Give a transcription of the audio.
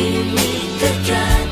Give the drive.